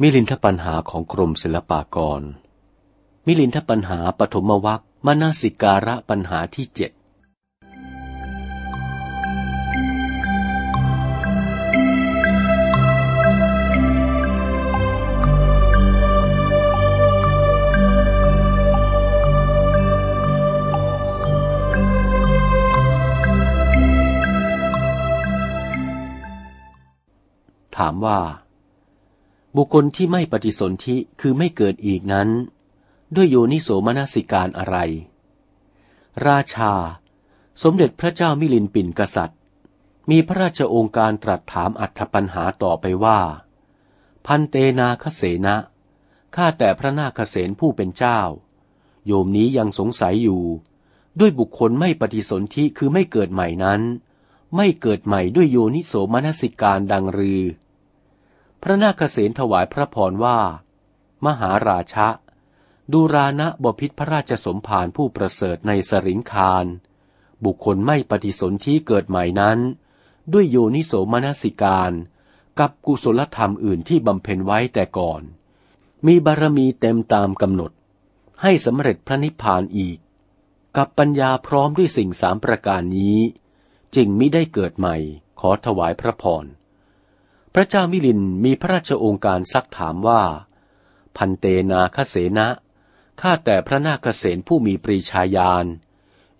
มิลินทปัญหาของกรมศิลปากร มิลินทปัญหาปฐมวัคมนาสิการะปัญหาที่เจ็ดถามว่า บุคคลที่ไม่ปฏิสนธิคือไม่เกิดอีกนั้น ด้วยโยนิโสมนสิการอะไร ราชา สมเด็จพระเจ้ามิลินปินกษัตริย์ มีพระราชองค์การตรัสถามอัธปัญหาต่อไปว่า พันเตนาคเสนะข้าแต่พระนาคเสนผู้เป็นเจ้า โยมนี้ยังสงสัยอยู่ ด้วยบุคคลไม่ปฏิสนธิคือไม่เกิดใหม่นั้น ไม่เกิดใหม่ด้วยโยนิโสมนสิการดังรือ พระนาคเษนถวายพระพรว่า มหาราชะ ดูรานะบพิษพระราชสมภารผู้ประเสริฐในสริงคารบุคคลไม่ปฏิสนธิเกิดใหม่นั้น ด้วยโยนิโสมนสิการ กับกุศลธรรมอื่นที่บำเพ็ญไว้แต่ก่อน มีบารมีเต็มตามกำหนด ให้สำเร็จพระนิพพานอีก กับปัญญาพร้อมด้วยสิ่งสามประการนี้ จึงมิได้เกิดใหม่ขอถวายพระพร พระเจ้ามิลินมีพระราชโองการซักถามว่า พันเตนาคเสนะข้าแต่พระนาคเสนผู้มีปรีชาญาณ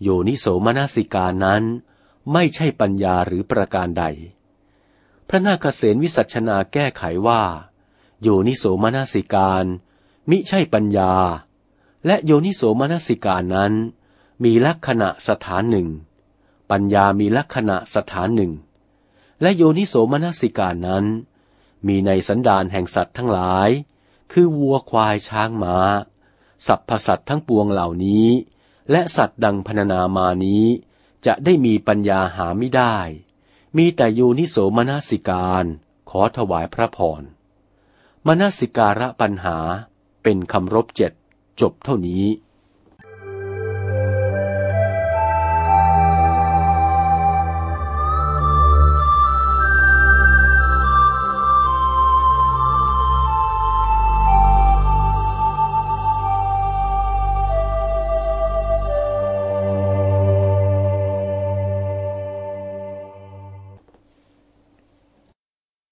โยนิโสมนสิกานั้น ไม่ใช่ปัญญาหรือประการใด พระนาคเสนวิสัชนาแก้ไขว่า โยนิโสมนสิการมิใช่ปัญญา และโยนิโสมนสิการนั้น มีลักษณะสถานหนึ่ง ปัญญามีลักษณะสถานหนึ่ง และโยนิโสมนสิการนั้น มีในสันดานแห่งสัตว์ทั้งหลาย คือวัวควายช้างมา้า สัพพสัตทั้งปวงเหล่านี้ และสัตว์ดังพนานามานี้ จะได้มีปัญญาหาไม่ได้ มีแต่โยนิโสมนสิการขอถวายพระพรมนสิการะปัญหาเป็นคำรบเจ็ดจบเท่านี้